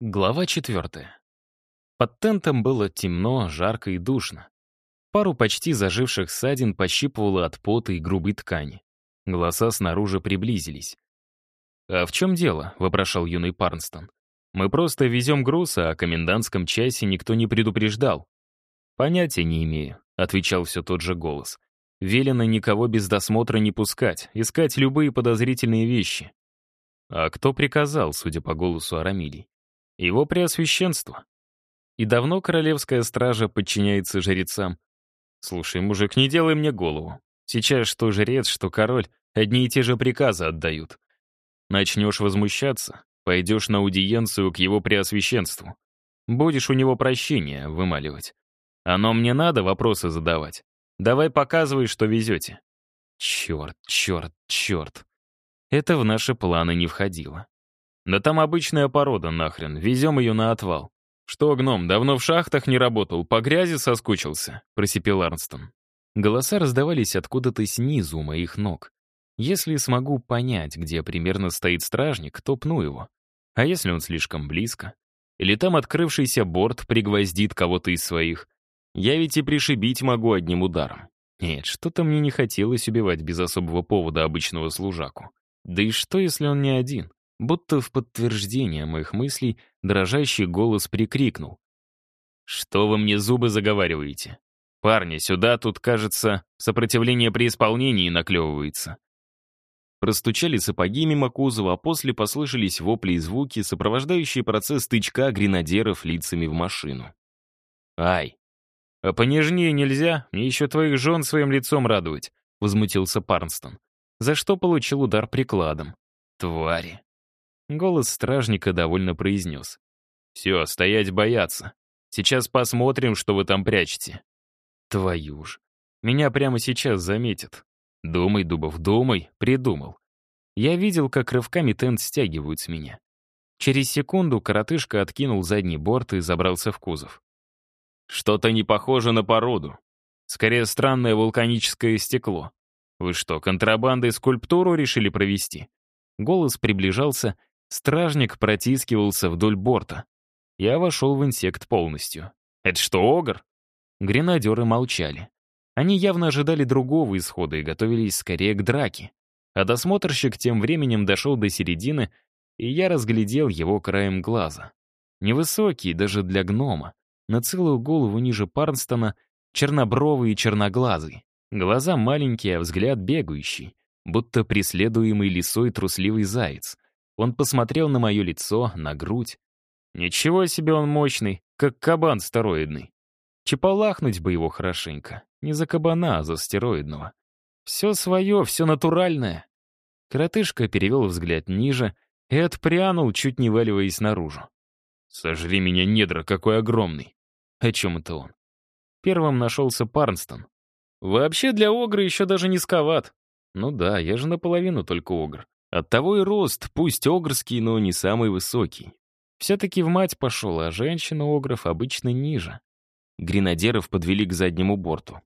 Глава четвертая. Под тентом было темно, жарко и душно. Пару почти заживших ссадин пощипывало от пота и грубой ткани. Голоса снаружи приблизились. «А в чем дело?» — вопрошал юный Парнстон. «Мы просто везем груз, а о комендантском часе никто не предупреждал». «Понятия не имею», — отвечал все тот же голос. «Велено никого без досмотра не пускать, искать любые подозрительные вещи». «А кто приказал, судя по голосу Арамилий?» Его преосвященство. И давно королевская стража подчиняется жрецам. Слушай, мужик, не делай мне голову. Сейчас что жрец, что король одни и те же приказы отдают. Начнешь возмущаться, пойдешь на аудиенцию к его преосвященству. Будешь у него прощения вымаливать. Оно мне надо вопросы задавать. Давай показывай, что везете. Черт, черт, черт. Это в наши планы не входило. Да там обычная порода нахрен, везем ее на отвал. Что, гном, давно в шахтах не работал, по грязи соскучился?» — просипел Арнстон. Голоса раздавались откуда-то снизу моих ног. Если смогу понять, где примерно стоит стражник, то пну его. А если он слишком близко? Или там открывшийся борт пригвоздит кого-то из своих? Я ведь и пришибить могу одним ударом. Нет, что-то мне не хотелось убивать без особого повода обычного служаку. Да и что, если он не один? Будто в подтверждение моих мыслей дрожащий голос прикрикнул. «Что вы мне зубы заговариваете? Парни, сюда тут, кажется, сопротивление при исполнении наклевывается». Простучали сапоги мимо кузова, а после послышались вопли и звуки, сопровождающие процесс тычка гренадеров лицами в машину. «Ай! А понежнее нельзя, мне еще твоих жен своим лицом радовать», — возмутился Парнстон, за что получил удар прикладом. «Твари!» Голос стражника довольно произнес. «Все, стоять бояться. Сейчас посмотрим, что вы там прячете». «Твою ж. Меня прямо сейчас заметят. Думай, Дубов, думай, придумал. Я видел, как рывками тент стягивают с меня. Через секунду коротышка откинул задний борт и забрался в кузов. «Что-то не похоже на породу. Скорее, странное вулканическое стекло. Вы что, контрабандой скульптуру решили провести?» Голос приближался, Стражник протискивался вдоль борта. Я вошел в инсект полностью. «Это что, огр?» Гренадеры молчали. Они явно ожидали другого исхода и готовились скорее к драке. А досмотрщик тем временем дошел до середины, и я разглядел его краем глаза. Невысокий, даже для гнома, на целую голову ниже Парнстона, чернобровый и черноглазый. Глаза маленькие, а взгляд бегающий, будто преследуемый лисой трусливый заяц — он посмотрел на мое лицо, на грудь. Ничего себе он мощный, как кабан стероидный. Чеполахнуть бы его хорошенько. Не за кабана, а за стероидного. Все свое, все натуральное. Коротышка перевел взгляд ниже и отпрянул, чуть не валиваясь наружу. «Сожри меня, недра, какой огромный!» О чем это он? Первым нашелся Парнстон. Вообще для Огра еще даже не сковат. Ну да, я же наполовину только Огр. Оттого и рост, пусть огрский, но не самый высокий. Все-таки в мать пошел, а женщина-огров обычно ниже. Гренадеров подвели к заднему борту.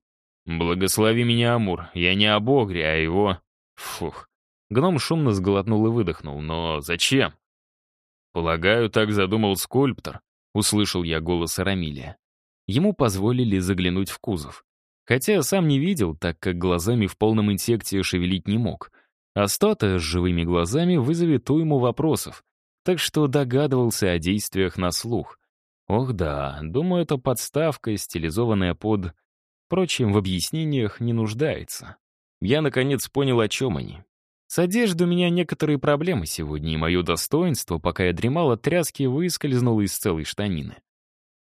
«Благослови меня, Амур, я не об огре, а его...» Фух. Гном шумно сглотнул и выдохнул. «Но зачем?» «Полагаю, так задумал скульптор», — услышал я голос Арамилия. Ему позволили заглянуть в кузов. Хотя сам не видел, так как глазами в полном инсекте шевелить не мог — Астата с живыми глазами вызовет уйму вопросов, так что догадывался о действиях на слух. Ох да, думаю, это подставка, стилизованная под... Впрочем, в объяснениях не нуждается. Я, наконец, понял, о чем они. С одеждой у меня некоторые проблемы сегодня, и мое достоинство, пока я дремал от тряски, выскользнуло из целой штанины.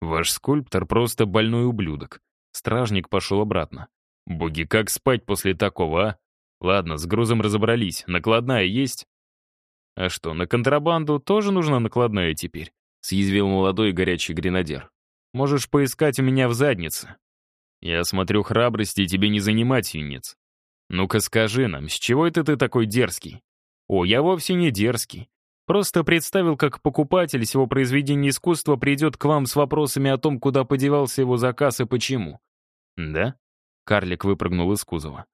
Ваш скульптор просто больной ублюдок. Стражник пошел обратно. Боги, как спать после такого, а? Ладно, с грузом разобрались. Накладная есть? А что, на контрабанду тоже нужна накладная теперь? Съязвил молодой горячий гренадер. Можешь поискать у меня в заднице. Я смотрю, храбрости тебе не занимать, юнец. Ну-ка скажи нам, с чего это ты такой дерзкий? О, я вовсе не дерзкий. Просто представил, как покупатель всего произведения искусства придет к вам с вопросами о том, куда подевался его заказ и почему. Да? Карлик выпрыгнул из кузова.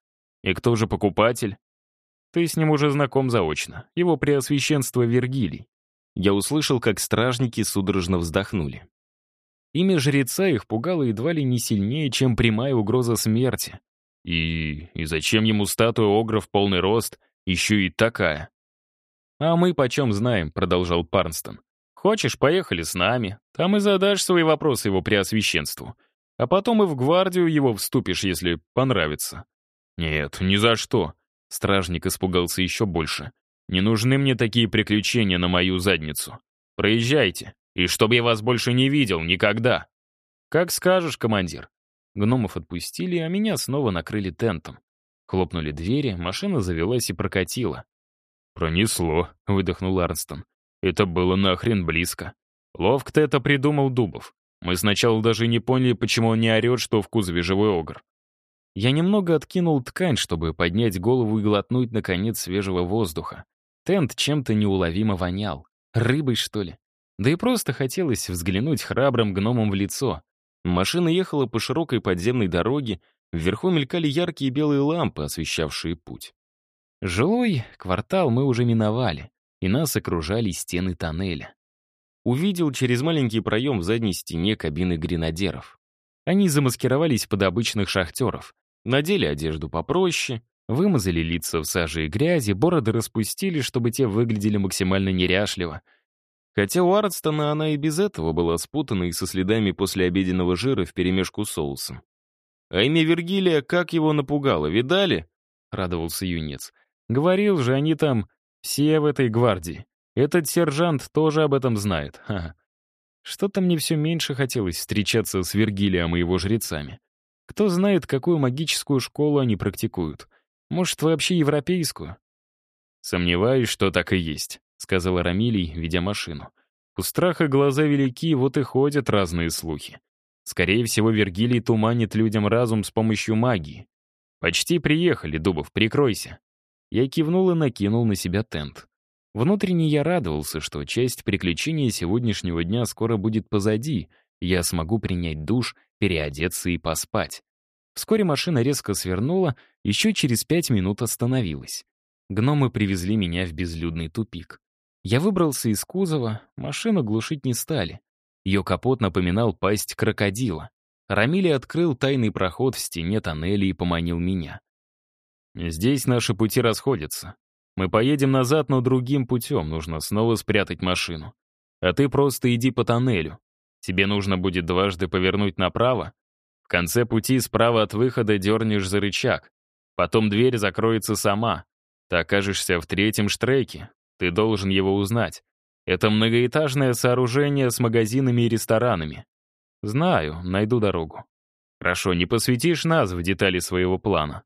И кто же покупатель? Ты с ним уже знаком заочно. Его преосвященство Вергилий. я услышал, как стражники судорожно вздохнули. Имя жреца их пугало едва ли не сильнее, чем прямая угроза смерти. И, и зачем ему статуя огра в полный рост, еще и такая? «А мы почем знаем», — продолжал Парнстон. «Хочешь, поехали с нами. Там и задашь свои вопросы его преосвященству. А потом и в гвардию его вступишь, если понравится». «Нет, ни за что», — стражник испугался еще больше. «Не нужны мне такие приключения на мою задницу. Проезжайте, и чтобы я вас больше не видел никогда». «Как скажешь, командир». Гномов отпустили, а меня снова накрыли тентом. Хлопнули двери, машина завелась и прокатила. «Пронесло», — выдохнул Арнстон. «Это было нахрен близко. Ловко ты это придумал, Дубов. Мы сначала даже не поняли, почему он не орет, что в кузове живой огр. Я немного откинул ткань, чтобы поднять голову и глотнуть, наконец, свежего воздуха. Тент чем-то неуловимо вонял. Рыбой, что ли? Да и просто хотелось взглянуть храбрым гномом в лицо. Машина ехала по широкой подземной дороге, вверху мелькали яркие белые лампы, освещавшие путь. Жилой квартал мы уже миновали, и нас окружали стены тоннеля. Увидел через маленький проем в задней стене кабины гренадеров. Они замаскировались под обычных шахтеров, надели одежду попроще, вымазали лица в саже и грязи, бороды распустили, чтобы те выглядели максимально неряшливо. Хотя у Ардстона она и без этого была спутана и со следами после обеденного жира вперемешку с соусом. «А имя Вергилия как его напугало, видали?» — радовался юнец. Говорил же, они там все в этой гвардии. Этот сержант тоже об этом знает. Что-то мне все меньше хотелось встречаться с Вергилием и его жрецами. Кто знает, какую магическую школу они практикуют. Может, вообще европейскую? «Сомневаюсь, что так и есть», — сказал Рамилий, ведя машину. «У страха глаза велики, вот и ходят разные слухи. Скорее всего, Вергилий туманит людям разум с помощью магии. Почти приехали, Дубов, прикройся. Я кивнул и накинул на себя тент. Внутренне я радовался, что часть приключений сегодняшнего дня скоро будет позади, я смогу принять душ, переодеться и поспать. Вскоре машина резко свернула, еще через пять минут остановилась. Гномы привезли меня в безлюдный тупик. Я выбрался из кузова, машину глушить не стали. Ее капот напоминал пасть крокодила. Рамили открыл тайный проход в стене тоннеля и поманил меня. Здесь наши пути расходятся. Мы поедем назад, но другим путем. Нужно снова спрятать машину. А ты просто иди по тоннелю. Тебе нужно будет дважды повернуть направо. В конце пути справа от выхода дернешь за рычаг. Потом дверь закроется сама. Ты окажешься в третьем штреке. Ты должен его узнать. Это многоэтажное сооружение с магазинами и ресторанами. Знаю, найду дорогу. Хорошо, не посвятишь нас в детали своего плана.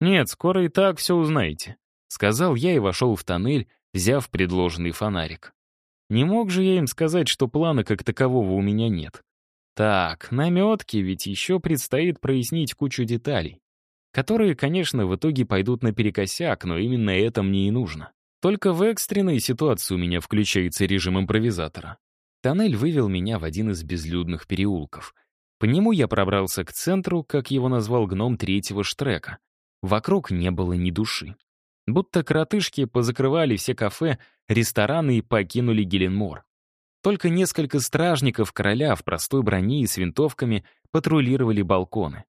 «Нет, скоро и так все узнаете», — сказал я и вошел в тоннель, взяв предложенный фонарик. Не мог же я им сказать, что плана как такового у меня нет. Так, наметки, ведь еще предстоит прояснить кучу деталей, которые, конечно, в итоге пойдут наперекосяк, но именно это мне и нужно. Только в экстренной ситуации у меня включается режим импровизатора. Тоннель вывел меня в один из безлюдных переулков. По нему я пробрался к центру, как его назвал гном третьего штрека. Вокруг не было ни души. Будто коротышки позакрывали все кафе, рестораны и покинули Геленмор. Только несколько стражников короля в простой броне и с винтовками патрулировали балконы.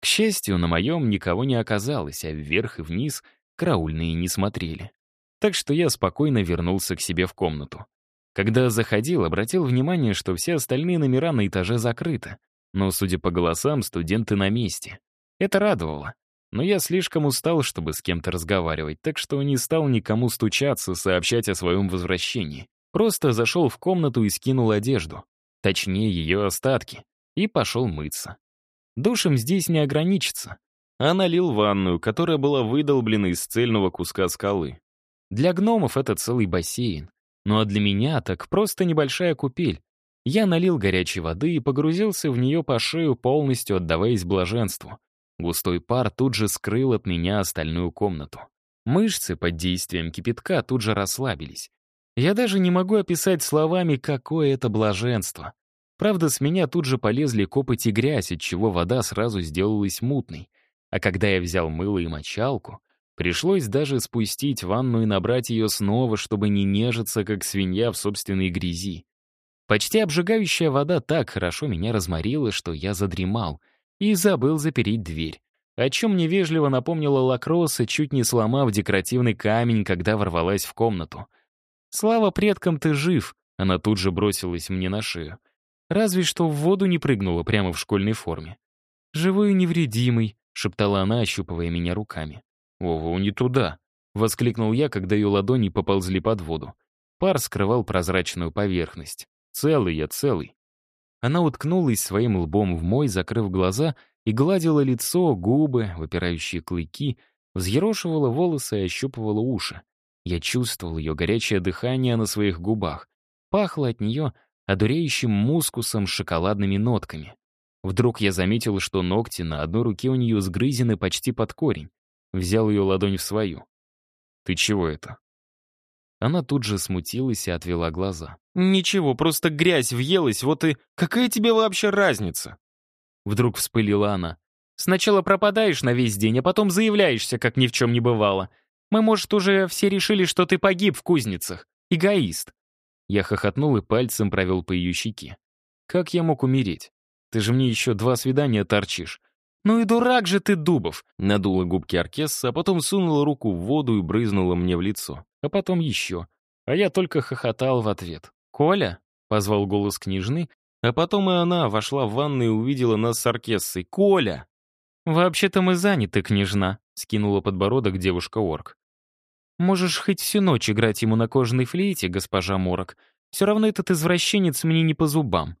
К счастью, на моем никого не оказалось, а вверх и вниз караульные не смотрели. Так что я спокойно вернулся к себе в комнату. Когда заходил, обратил внимание, что все остальные номера на этаже закрыты, но, судя по голосам, студенты на месте. Это радовало. Но я слишком устал, чтобы с кем-то разговаривать, так что не стал никому стучаться, сообщать о своем возвращении. Просто зашел в комнату и скинул одежду. Точнее, ее остатки. И пошел мыться. Душем здесь не ограничится. А налил ванную, которая была выдолблена из цельного куска скалы. Для гномов это целый бассейн. Ну а для меня так просто небольшая купель. Я налил горячей воды и погрузился в нее по шею, полностью отдаваясь блаженству. Густой пар тут же скрыл от меня остальную комнату. Мышцы под действием кипятка тут же расслабились. Я даже не могу описать словами, какое это блаженство. Правда, с меня тут же полезли копоть и грязь, от чего вода сразу сделалась мутной. А когда я взял мыло и мочалку, Пришлось даже спустить ванну и набрать ее снова, чтобы не нежиться, как свинья в собственной грязи. Почти обжигающая вода так хорошо меня разморила, что я задремал и забыл запереть дверь, о чем невежливо напомнила Лакросса, чуть не сломав декоративный камень, когда ворвалась в комнату. «Слава предкам, ты жив!» Она тут же бросилась мне на шею. Разве что в воду не прыгнула прямо в школьной форме. «Живой и невредимый», — шептала она, ощупывая меня руками. «Ого, не туда!» — воскликнул я, когда ее ладони поползли под воду. Пар скрывал прозрачную поверхность. Целый я, целый. Она уткнулась своим лбом в мой, закрыв глаза, и гладила лицо, губы, выпирающие клыки, взъерошивала волосы и ощупывала уши. Я чувствовал ее горячее дыхание на своих губах. Пахло от нее одуреющим мускусом с шоколадными нотками. Вдруг я заметил, что ногти на одной руке у нее сгрызены почти под корень. Взял ее ладонь в свою. «Ты чего это?» Она тут же смутилась и отвела глаза. «Ничего, просто грязь въелась, вот и... Какая тебе вообще разница?» Вдруг вспылила она. «Сначала пропадаешь на весь день, а потом заявляешься, как ни в чем не бывало. Мы, может, уже все решили, что ты погиб в кузницах. Эгоист». Я хохотнул и пальцем провел по ее щеке. «Как я мог умереть? Ты же мне еще два свидания торчишь. «Ну и дурак же ты, Дубов!» Надула губки Аркесса, а потом сунула руку в воду и брызнула мне в лицо. А потом еще. А я только хохотал в ответ. «Коля?» — позвал голос княжны, а потом и она вошла в ванну и увидела нас с Аркессой. «Коля!» «Вообще-то мы заняты, княжна», — скинула подбородок девушка-орк. «Можешь хоть всю ночь играть ему на кожаной флейте, госпожа Морок. Все равно этот извращенец мне не по зубам.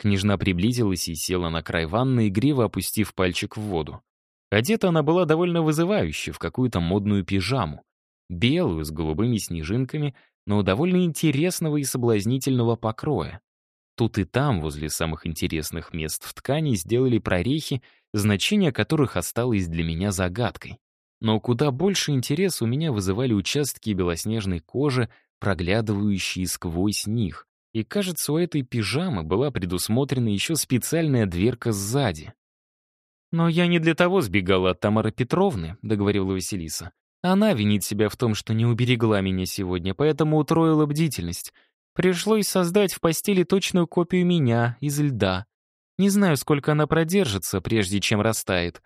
Княжна приблизилась и села на край ванны, игриво опустив пальчик в воду. Одета она была довольно вызывающе, в какую-то модную пижаму. Белую, с голубыми снежинками, но довольно интересного и соблазнительного покроя. Тут и там, возле самых интересных мест в ткани, сделали прорехи, значение которых осталось для меня загадкой. Но куда больше интерес у меня вызывали участки белоснежной кожи, проглядывающие сквозь них. И, кажется, у этой пижамы была предусмотрена еще специальная дверка сзади. «Но я не для того сбегала от Тамары Петровны», — договорила Василиса. «Она винит себя в том, что не уберегла меня сегодня, поэтому утроила бдительность. Пришлось создать в постели точную копию меня из льда. Не знаю, сколько она продержится, прежде чем растает.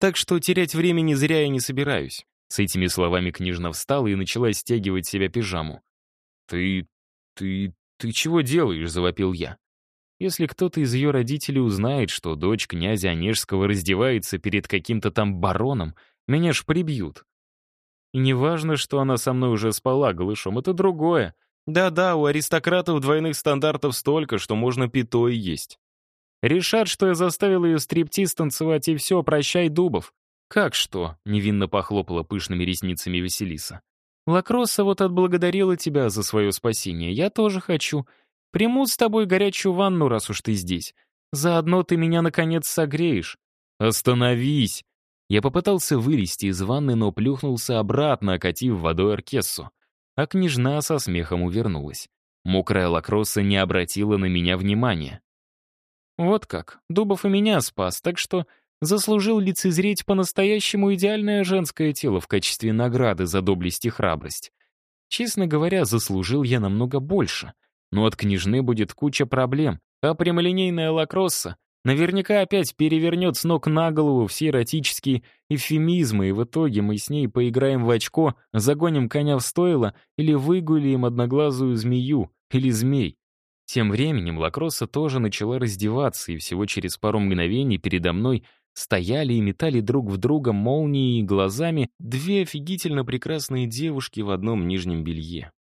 Так что терять времени зря я не собираюсь». С этими словами княжна встала и начала стягивать себя пижаму. «Ты... ты... «Ты чего делаешь?» — завопил я. Если кто-то из ее родителей узнает, что дочь князя Онежского раздевается перед каким-то там бароном, меня ж прибьют. И не важно, что она со мной уже спала голышом, это другое. Да-да, у аристократов двойных стандартов столько, что можно пятой есть. Решат, что я заставил ее стриптиз танцевать, и все, прощай, Дубов. «Как что?» — невинно похлопала пышными ресницами Василиса. Лакросса вот отблагодарила тебя за свое спасение. Я тоже хочу. Приму с тобой горячую ванну, раз уж ты здесь. Заодно ты меня, наконец, согреешь. Остановись!» Я попытался вылезти из ванны, но плюхнулся обратно, окатив водой Аркессу. А княжна со смехом увернулась. Мокрая лакросса не обратила на меня внимания. «Вот как. Дубов и меня спас, так что заслужил лицезреть по-настоящему идеальное женское тело в качестве награды за доблесть и храбрость. Честно говоря, заслужил я намного больше. Но от княжны будет куча проблем, а прямолинейная лакросса наверняка опять перевернет с ног на голову все эротические эвфемизмы, и в итоге мы с ней поиграем в очко, загоним коня в стойло или выгулим одноглазую змею или змей. Тем временем Лакросса тоже начала раздеваться, и всего через пару мгновений передо мной стояли и метали друг в друга молнией и глазами две офигительно прекрасные девушки в одном нижнем белье.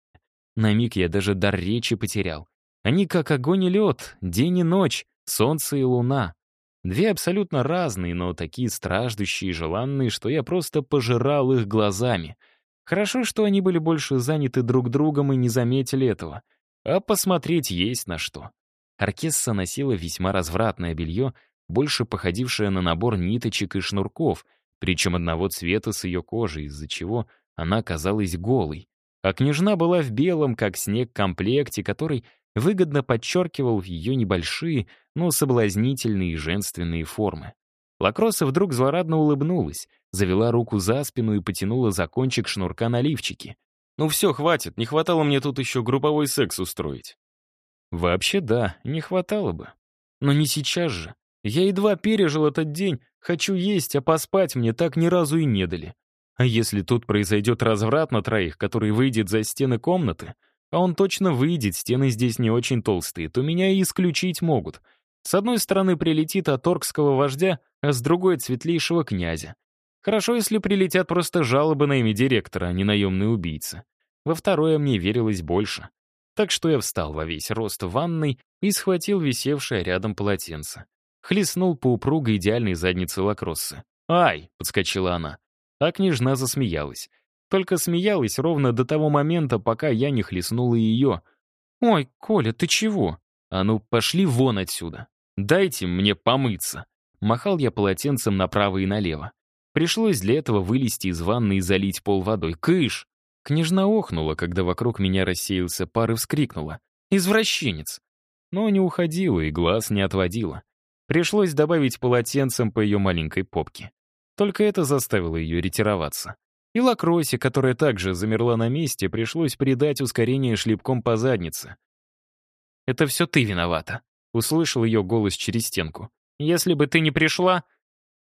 На миг я даже дар речи потерял. Они как огонь и лед, день и ночь, солнце и луна. Две абсолютно разные, но такие страждущие и желанные, что я просто пожирал их глазами. Хорошо, что они были больше заняты друг другом и не заметили этого. А посмотреть есть на что. Оркесса носила весьма развратное белье, больше походившая на набор ниточек и шнурков, причем одного цвета с ее кожей, из-за чего она казалась голой. А княжна была в белом, как снег, комплекте, который выгодно подчеркивал ее небольшие, но соблазнительные женственные формы. Лакроса вдруг злорадно улыбнулась, завела руку за спину и потянула за кончик шнурка на лифчике. «Ну все, хватит, не хватало мне тут еще групповой секс устроить». Вообще да, не хватало бы. Но не сейчас же. Я едва пережил этот день, хочу есть, а поспать мне так ни разу и не дали. А если тут произойдет разврат на троих, который выйдет за стены комнаты, а он точно выйдет, стены здесь не очень толстые, то меня и исключить могут. С одной стороны прилетит от оркского вождя, а с другой — светлейшего князя. Хорошо, если прилетят просто жалобы на имя директора, а не наемные убийцы. Во второе мне верилось больше. Так что я встал во весь рост в ванной и схватил висевшее рядом полотенце. Хлестнул по упругой идеальной заднице лакроссы. «Ай!» — подскочила она. А княжна засмеялась. Только смеялась ровно до того момента, пока я не хлестнула ее. «Ой, Коля, ты чего?» «А ну, пошли вон отсюда. Дайте мне помыться». Махал я полотенцем направо и налево. Пришлось для этого вылезти из ванны и залить пол водой. «Кыш!» Княжна охнула, когда вокруг меня рассеялся пар и вскрикнула. «Извращенец!» Но не уходила и глаз не отводила. Пришлось добавить полотенцем по ее маленькой попке. Только это заставило ее ретироваться. И Лакросе, которая также замерла на месте, пришлось придать ускорение шлепком по заднице. «Это все ты виновата», — услышал ее голос через стенку. «Если бы ты не пришла...»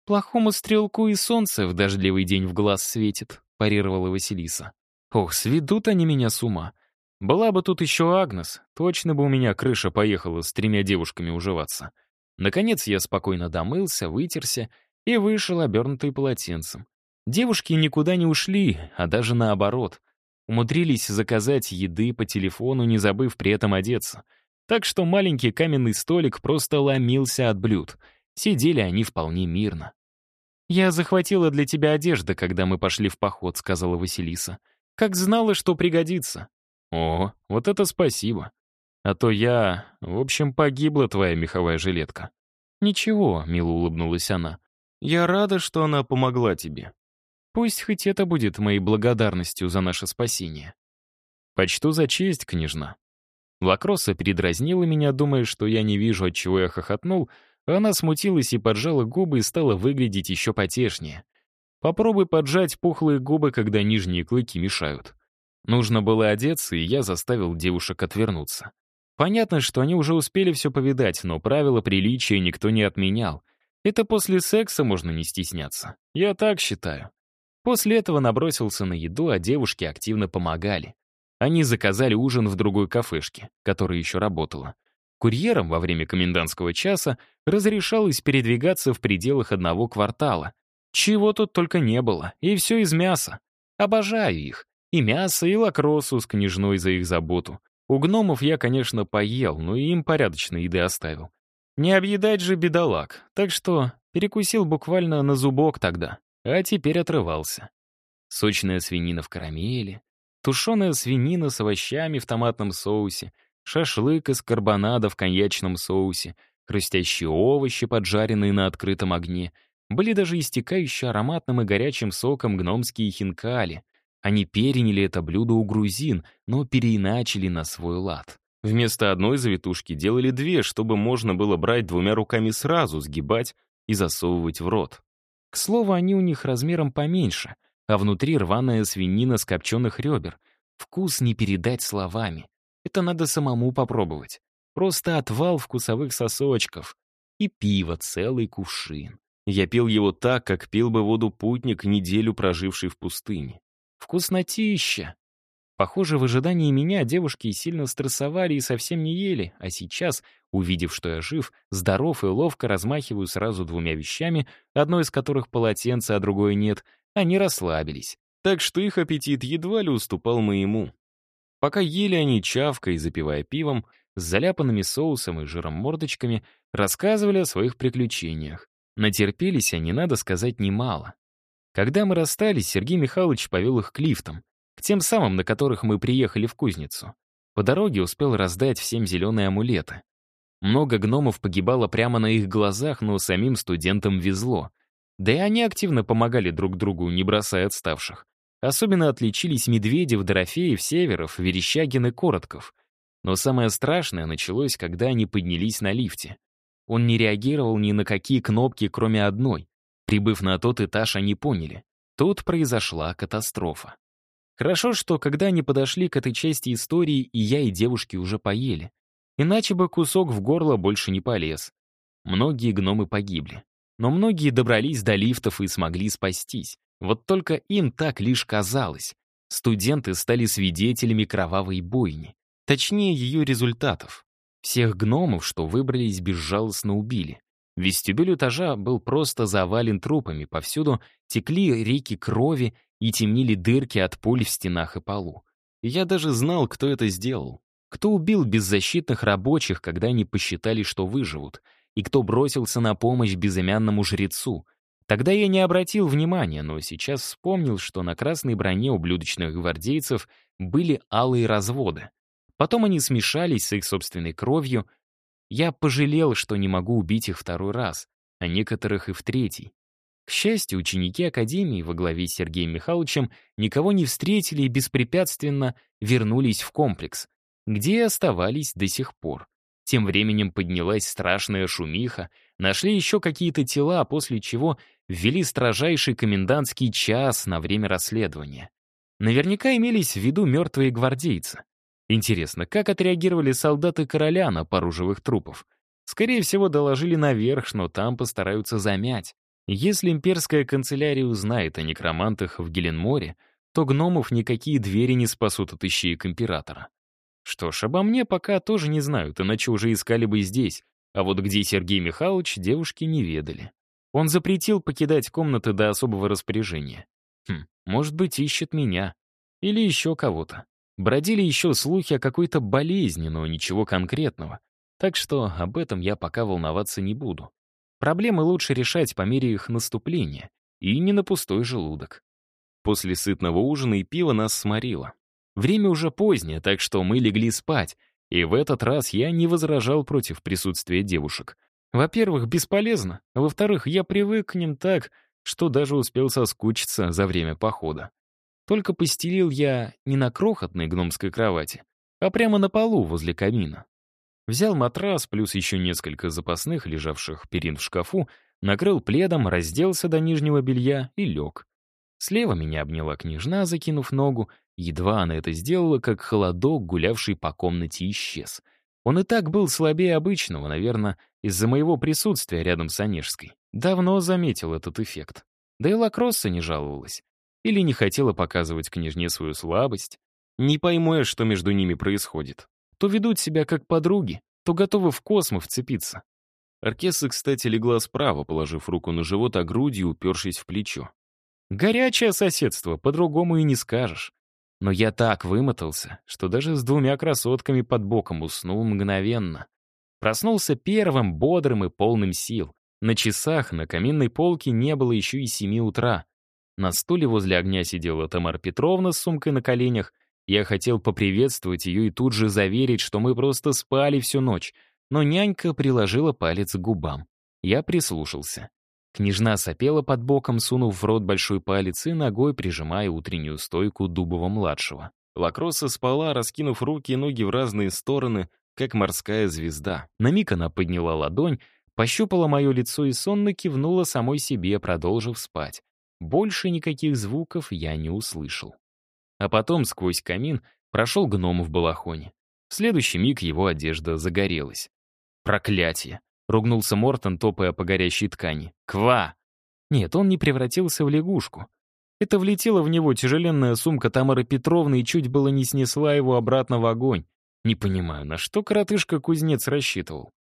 «Плохому стрелку и солнце в дождливый день в глаз светит», — парировала Василиса. Ох, сведут они меня с ума. Была бы тут еще Агнес, точно бы у меня крыша поехала с тремя девушками уживаться. Наконец я спокойно домылся, вытерся и вышел, обернутый полотенцем. Девушки никуда не ушли, а даже наоборот. Умудрились заказать еды по телефону, не забыв при этом одеться. Так что маленький каменный столик просто ломился от блюд. Сидели они вполне мирно. «Я захватила для тебя одежду, когда мы пошли в поход», — сказала Василиса. Как знала, что пригодится. О, вот это спасибо. А то я... В общем, погибла твоя меховая жилетка. Ничего, мило улыбнулась она. Я рада, что она помогла тебе. Пусть хоть это будет моей благодарностью за наше спасение. Почту за честь, княжна. Лакроса передразнила меня, думая, что я не вижу, от чего я хохотнул, а она смутилась и поджала губы и стала выглядеть еще потешнее. Попробуй поджать пухлые губы, когда нижние клыки мешают. Нужно было одеться, и я заставил девушек отвернуться. Понятно, что они уже успели все повидать, но правила приличия никто не отменял. Это после секса можно не стесняться. Я так считаю. После этого набросился на еду, а девушки активно помогали. Они заказали ужин в другой кафешке, которая еще работала. Курьерам во время комендантского часа разрешалось передвигаться в пределах одного квартала, чего тут только не было, и все из мяса. Обожаю их. И мясо, и лакросу с княжной за их заботу. У гномов я, конечно, поел, но и им порядочно еды оставил. Не объедать же бедолаг, так что перекусил буквально на зубок тогда, а теперь отрывался. Сочная свинина в карамели, тушеная свинина с овощами в томатном соусе, шашлык из карбонада в коньячном соусе, хрустящие овощи, поджаренные на открытом огне — были даже истекающие ароматным и горячим соком гномские хинкали. Они переняли это блюдо у грузин, но переиначили на свой лад. Вместо одной завитушки делали две, чтобы можно было брать двумя руками сразу, сгибать и засовывать в рот. К слову, они у них размером поменьше, а внутри рваная свинина с копченых ребер. Вкус не передать словами. Это надо самому попробовать. Просто отвал вкусовых сосочков. И пиво целый кувшин. Я пил его так, как пил бы воду путник, неделю проживший в пустыне. Вкуснотища! Похоже, в ожидании меня девушки сильно стрессовали и совсем не ели, а сейчас, увидев, что я жив, здоров и ловко размахиваю сразу двумя вещами, одной из которых полотенце, а другой нет, они расслабились. Так что их аппетит едва ли уступал моему. Пока ели они чавкой, запивая пивом, с заляпанными соусом и жиром мордочками, рассказывали о своих приключениях. Натерпелись они, надо сказать, немало. Когда мы расстались, Сергей Михайлович повел их к лифтам, к тем самым, на которых мы приехали в кузницу. По дороге успел раздать всем зеленые амулеты. Много гномов погибало прямо на их глазах, но самим студентам везло. Да и они активно помогали друг другу, не бросая отставших. Особенно отличились Медведев, Дорофеев, Северов, Верещагин и Коротков. Но самое страшное началось, когда они поднялись на лифте. Он не реагировал ни на какие кнопки, кроме одной. Прибыв на тот этаж, они поняли. Тут произошла катастрофа. Хорошо, что когда они подошли к этой части истории, и я, и девушки уже поели. Иначе бы кусок в горло больше не полез. Многие гномы погибли. Но многие добрались до лифтов и смогли спастись. Вот только им так лишь казалось. Студенты стали свидетелями кровавой бойни. Точнее, ее результатов. Всех гномов, что выбрались, безжалостно убили. Вестибюль этажа был просто завален трупами, повсюду текли реки крови и темнили дырки от пуль в стенах и полу. Я даже знал, кто это сделал. Кто убил беззащитных рабочих, когда они посчитали, что выживут, и кто бросился на помощь безымянному жрецу. Тогда я не обратил внимания, но сейчас вспомнил, что на красной броне ублюдочных гвардейцев были алые разводы. Потом они смешались с их собственной кровью. Я пожалел, что не могу убить их второй раз, а некоторых и в третий. К счастью, ученики Академии во главе с Сергеем Михайловичем никого не встретили и беспрепятственно вернулись в комплекс, где и оставались до сих пор. Тем временем поднялась страшная шумиха, нашли еще какие-то тела, после чего ввели строжайший комендантский час на время расследования. Наверняка имелись в виду мертвые гвардейцы. Интересно, как отреагировали солдаты короля на пару живых трупов? Скорее всего, доложили наверх, но там постараются замять. Если имперская канцелярия узнает о некромантах в Геленморе, то гномов никакие двери не спасут от ищеек императора. Что ж, обо мне пока тоже не знают, иначе уже искали бы здесь, а вот где Сергей Михайлович, девушки не ведали. Он запретил покидать комнаты до особого распоряжения. Хм, может быть, ищет меня. Или еще кого-то. Бродили еще слухи о какой-то болезни, но ничего конкретного. Так что об этом я пока волноваться не буду. Проблемы лучше решать по мере их наступления, и не на пустой желудок. После сытного ужина и пива нас сморило. Время уже позднее, так что мы легли спать, и в этот раз я не возражал против присутствия девушек. Во-первых, бесполезно, во-вторых, я привык к ним так, что даже успел соскучиться за время похода. Только постелил я не на крохотной гномской кровати, а прямо на полу возле камина. Взял матрас, плюс еще несколько запасных, лежавших перин в шкафу, накрыл пледом, разделся до нижнего белья и лег. Слева меня обняла княжна, закинув ногу. Едва она это сделала, как холодок, гулявший по комнате, исчез. Он и так был слабее обычного, наверное, из-за моего присутствия рядом с Онежской. Давно заметил этот эффект. Да и Лакросса не жаловалась. Или не хотела показывать княжне свою слабость. Не пойму что между ними происходит то ведут себя как подруги, то готовы в космос вцепиться. Аркеса, кстати, легла справа, положив руку на живот, а грудью упершись в плечо. Горячее соседство, по-другому и не скажешь. Но я так вымотался, что даже с двумя красотками под боком уснул мгновенно. Проснулся первым, бодрым и полным сил. На часах на каминной полке не было еще и семи утра. На стуле возле огня сидела Тамара Петровна с сумкой на коленях — я хотел поприветствовать ее и тут же заверить, что мы просто спали всю ночь, но нянька приложила палец к губам. Я прислушался. Княжна сопела под боком, сунув в рот большой палец и ногой прижимая утреннюю стойку Дубова-младшего. Лакроса спала, раскинув руки и ноги в разные стороны, как морская звезда. На миг она подняла ладонь, пощупала мое лицо и сонно кивнула самой себе, продолжив спать. Больше никаких звуков я не услышал. А потом сквозь камин прошел гном в балахоне. В следующий миг его одежда загорелась. «Проклятие!» — ругнулся Мортон, топая по горящей ткани. «Ква!» Нет, он не превратился в лягушку. Это влетела в него тяжеленная сумка Тамары Петровны и чуть было не снесла его обратно в огонь. Не понимаю, на что коротышка-кузнец рассчитывал.